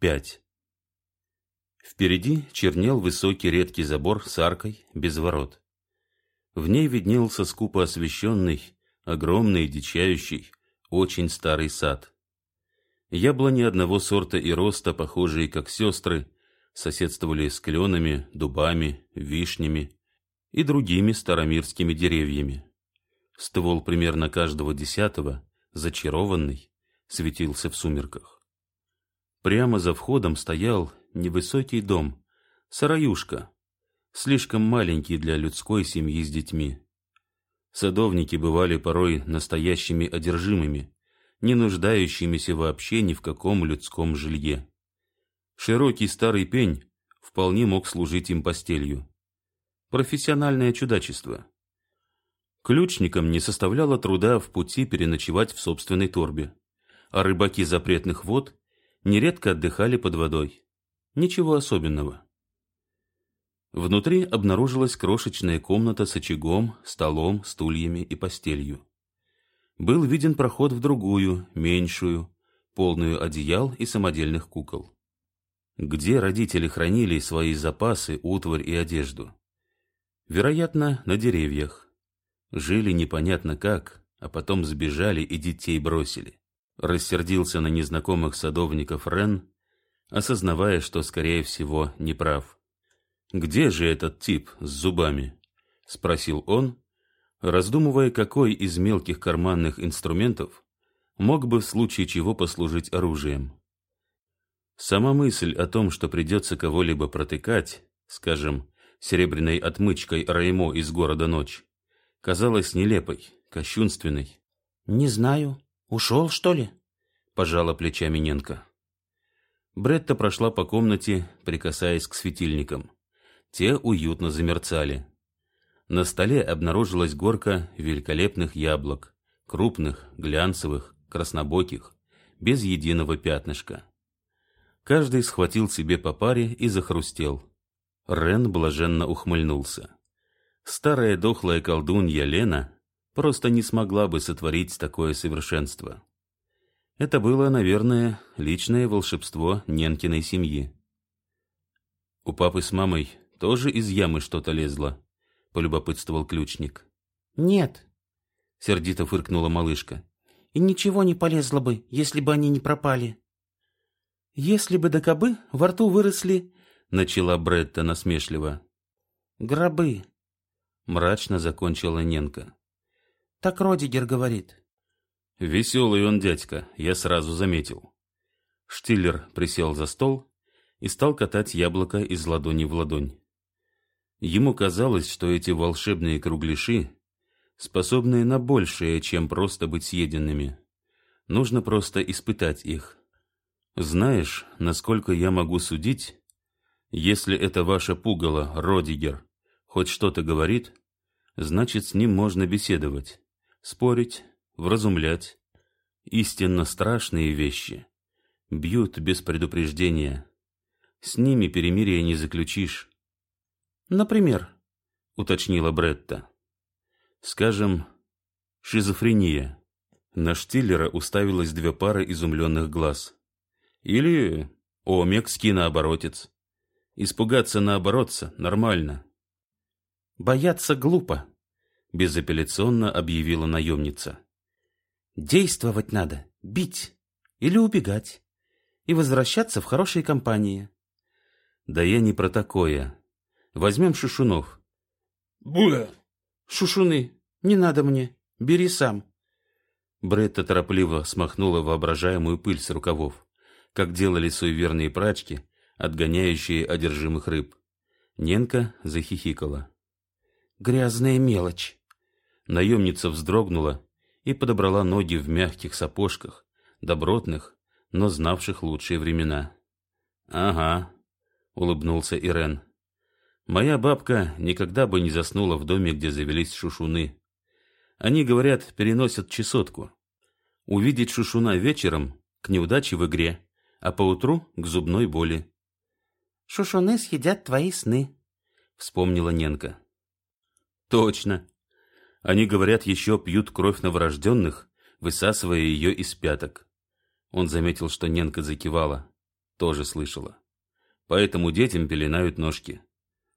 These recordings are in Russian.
5. Впереди чернел высокий редкий забор с аркой, без ворот. В ней виднелся скупо освещенный, огромный, дичающий, очень старый сад. Яблони одного сорта и роста, похожие как сестры, соседствовали с кленами, дубами, вишнями и другими старомирскими деревьями. Ствол примерно каждого десятого, зачарованный, светился в сумерках. Прямо за входом стоял невысокий дом, сараюшка, слишком маленький для людской семьи с детьми. Садовники бывали порой настоящими одержимыми, не нуждающимися вообще ни в каком людском жилье. Широкий старый пень вполне мог служить им постелью. Профессиональное чудачество. Ключникам не составляло труда в пути переночевать в собственной торбе, а рыбаки запретных вод нередко отдыхали под водой. Ничего особенного. Внутри обнаружилась крошечная комната с очагом, столом, стульями и постелью. Был виден проход в другую, меньшую, полную одеял и самодельных кукол. Где родители хранили свои запасы, утварь и одежду? Вероятно, на деревьях. Жили непонятно как, а потом сбежали и детей бросили. Рассердился на незнакомых садовников Рен, осознавая, что, скорее всего, не прав. «Где же этот тип с зубами?» — спросил он, раздумывая, какой из мелких карманных инструментов мог бы в случае чего послужить оружием. Сама мысль о том, что придется кого-либо протыкать, скажем, серебряной отмычкой Раймо из города Ночь, казалась нелепой, кощунственной. «Не знаю. Ушел, что ли?» — пожала плечами Ненка. Бретта прошла по комнате, прикасаясь к светильникам. Те уютно замерцали. На столе обнаружилась горка великолепных яблок, крупных, глянцевых, краснобоких, без единого пятнышка. Каждый схватил себе по паре и захрустел. Рен блаженно ухмыльнулся. Старая дохлая колдунья Лена просто не смогла бы сотворить такое совершенство. Это было, наверное, личное волшебство Ненкиной семьи. У папы с мамой тоже из ямы что-то лезло, полюбопытствовал ключник. Нет, сердито фыркнула малышка. И ничего не полезло бы, если бы они не пропали. Если бы до кобы во рту выросли, начала Бретта насмешливо. Гробы, мрачно закончила Ненка. Так Родигер говорит. Веселый он дядька, я сразу заметил. Штиллер присел за стол и стал катать яблоко из ладони в ладонь. Ему казалось, что эти волшебные кругляши способны на большее, чем просто быть съеденными. Нужно просто испытать их. Знаешь, насколько я могу судить, если это ваше пугало, Родигер, хоть что-то говорит, значит, с ним можно беседовать, спорить, вразумлять. Истинно страшные вещи бьют без предупреждения. С ними перемирия не заключишь. Например, уточнила Бретта. Скажем, шизофрения. На Штиллера уставилось две пары изумленных глаз. Или омекский наоборотец. Испугаться наоборотца нормально. Бояться глупо, безапелляционно объявила наемница. Действовать надо, бить или убегать и возвращаться в хорошие компании. Да я не про такое, Возьмем шушунов. Буя! Шушуны, не надо мне, бери сам. Бретта торопливо смахнула воображаемую пыль с рукавов, как делали суеверные прачки, отгоняющие одержимых рыб. Ненка захихикала. «Грязная мелочь!» Наемница вздрогнула и подобрала ноги в мягких сапожках, добротных, но знавших лучшие времена. «Ага», — улыбнулся Ирен. Моя бабка никогда бы не заснула в доме, где завелись шушуны. Они, говорят, переносят чесотку. Увидеть шушуна вечером — к неудаче в игре, а поутру — к зубной боли. «Шушуны съедят твои сны», — вспомнила Ненка. «Точно. Они, говорят, еще пьют кровь новорожденных, высасывая ее из пяток». Он заметил, что Ненка закивала. Тоже слышала. Поэтому детям пеленают ножки.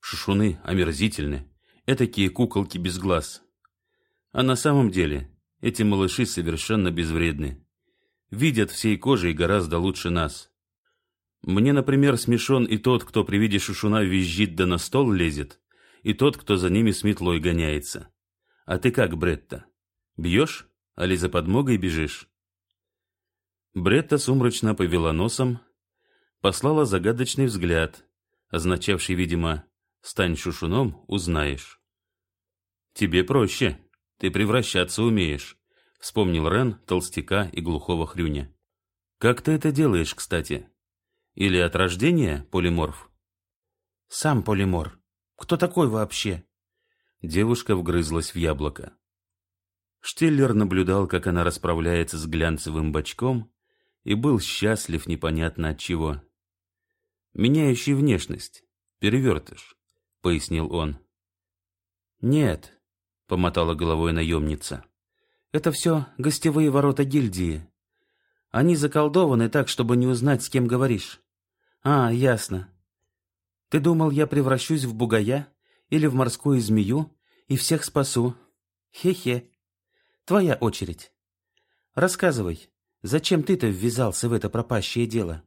Шушуны омерзительны, этакие куколки без глаз. А на самом деле эти малыши совершенно безвредны. Видят всей кожей гораздо лучше нас. Мне, например, смешон и тот, кто при виде шушуна визжит да на стол лезет, и тот, кто за ними с метлой гоняется. А ты как, Бретта? Бьешь, али за подмогой бежишь? Бретта сумрачно повела носом, послала загадочный взгляд, означавший, видимо, «стань шушуном, узнаешь». «Тебе проще, ты превращаться умеешь», — вспомнил Рен, толстяка и глухого хрюня. «Как ты это делаешь, кстати? Или от рождения полиморф?» «Сам полимор. Кто такой вообще?» Девушка вгрызлась в яблоко. Штиллер наблюдал, как она расправляется с глянцевым бочком, и был счастлив непонятно от чего. «Меняющий внешность. Перевертыш», — пояснил он. «Нет», — помотала головой наемница. «Это все гостевые ворота гильдии. Они заколдованы так, чтобы не узнать, с кем говоришь. А, ясно. Ты думал, я превращусь в бугая или в морскую змею и всех спасу? Хе-хе. Твоя очередь. Рассказывай, зачем ты-то ввязался в это пропащее дело?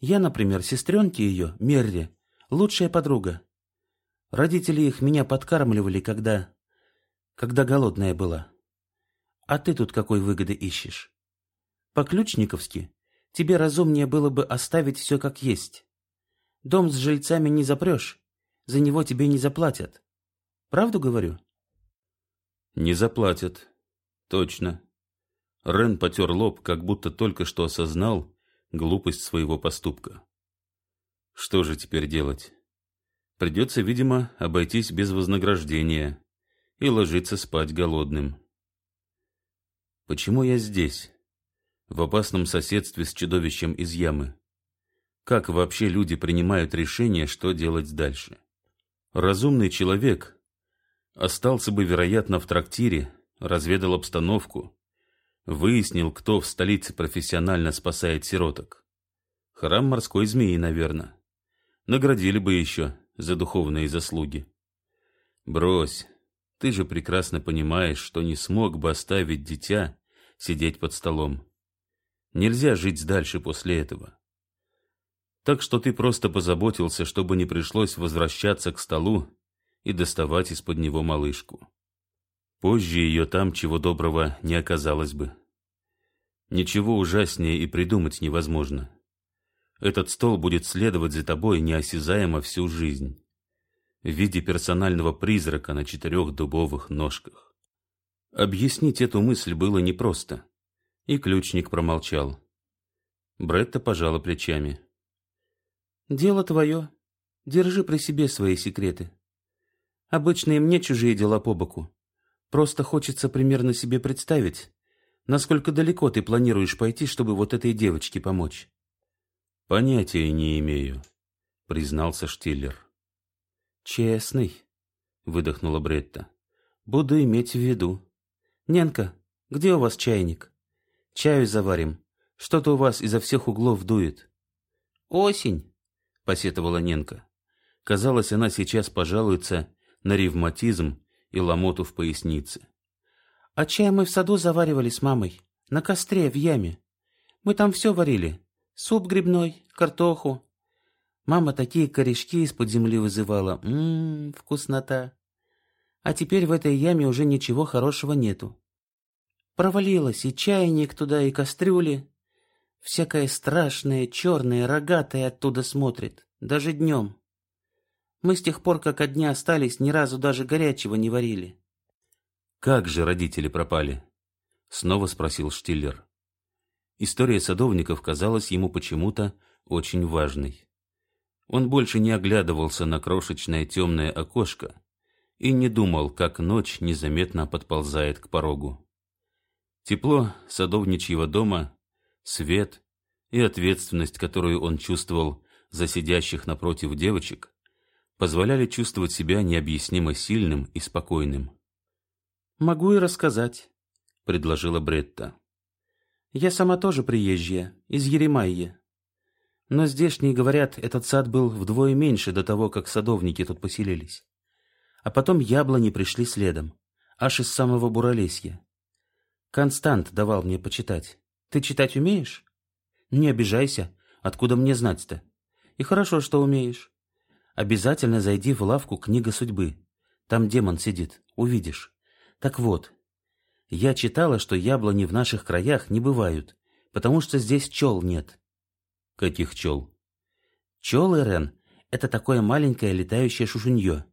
Я, например, сестренке ее, Мерри, лучшая подруга. Родители их меня подкармливали, когда... когда голодная была. А ты тут какой выгоды ищешь? По-ключниковски тебе разумнее было бы оставить все как есть. Дом с жильцами не запрешь, за него тебе не заплатят. Правду говорю? Не заплатят. Точно. Рен потер лоб, как будто только что осознал, глупость своего поступка. Что же теперь делать? Придется, видимо, обойтись без вознаграждения и ложиться спать голодным. Почему я здесь, в опасном соседстве с чудовищем из ямы? Как вообще люди принимают решение, что делать дальше? Разумный человек остался бы, вероятно, в трактире, разведал обстановку, Выяснил, кто в столице профессионально спасает сироток. Храм морской змеи, наверное. Наградили бы еще за духовные заслуги. Брось, ты же прекрасно понимаешь, что не смог бы оставить дитя сидеть под столом. Нельзя жить дальше после этого. Так что ты просто позаботился, чтобы не пришлось возвращаться к столу и доставать из-под него малышку. Позже ее там, чего доброго, не оказалось бы. Ничего ужаснее и придумать невозможно. Этот стол будет следовать за тобой неосязаемо всю жизнь. В виде персонального призрака на четырех дубовых ножках. Объяснить эту мысль было непросто. И ключник промолчал. Бретта пожала плечами. «Дело твое. Держи при себе свои секреты. Обычно и мне чужие дела по боку. Просто хочется примерно себе представить, насколько далеко ты планируешь пойти, чтобы вот этой девочке помочь. Понятия не имею, признался Штиллер. Честный, выдохнула Бретта. Буду иметь в виду. Ненка, где у вас чайник? Чаю заварим. Что-то у вас изо всех углов дует. Осень, посетовала Ненка. Казалось, она сейчас пожалуется на ревматизм и ломоту в пояснице. А чай мы в саду заваривали с мамой, на костре в яме. Мы там все варили. Суп грибной, картоху. Мама такие корешки из-под земли вызывала. Ммм, вкуснота. А теперь в этой яме уже ничего хорошего нету. Провалилось и чайник туда, и кастрюли. Всякое страшное, черное, рогатое оттуда смотрит, даже днем. Мы с тех пор, как от дня остались, ни разу даже горячего не варили. «Как же родители пропали?» — снова спросил Штиллер. История садовников казалась ему почему-то очень важной. Он больше не оглядывался на крошечное темное окошко и не думал, как ночь незаметно подползает к порогу. Тепло садовничьего дома, свет и ответственность, которую он чувствовал за сидящих напротив девочек, позволяли чувствовать себя необъяснимо сильным и спокойным. «Могу и рассказать», — предложила Бретта. «Я сама тоже приезжая, из Еремайи. Но здешние говорят, этот сад был вдвое меньше до того, как садовники тут поселились. А потом яблони пришли следом, аж из самого Буралесья. Констант давал мне почитать. Ты читать умеешь? Не обижайся, откуда мне знать-то? И хорошо, что умеешь. Обязательно зайди в лавку «Книга судьбы». Там демон сидит, увидишь. Так вот, я читала, что яблони в наших краях не бывают, потому что здесь чел нет. Каких чел? Челы, Рен, это такое маленькое летающее шушунье.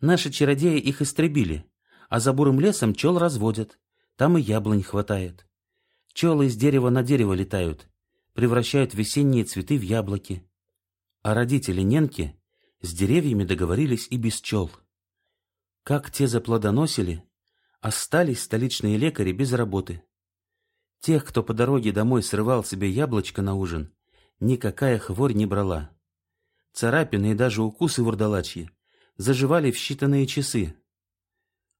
Наши чародеи их истребили, а за бурым лесом чел разводят. Там и яблонь хватает. Пчелы из дерева на дерево летают, превращают весенние цветы в яблоки. А родители Ненки с деревьями договорились и без пчел. Как те заплодоносили, остались столичные лекари без работы. Тех, кто по дороге домой срывал себе яблочко на ужин, никакая хворь не брала. Царапины и даже укусы вурдалачьи заживали в считанные часы.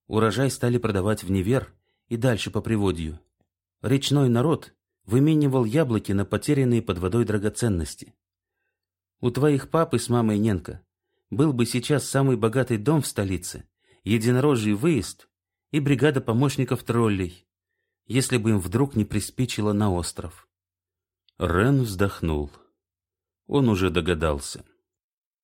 Урожай стали продавать в Невер и дальше по приводью. Речной народ выменивал яблоки на потерянные под водой драгоценности. У твоих папы с мамой Ненка был бы сейчас самый богатый дом в столице, единорожий выезд и бригада помощников троллей, если бы им вдруг не приспичило на остров. Рен вздохнул. Он уже догадался.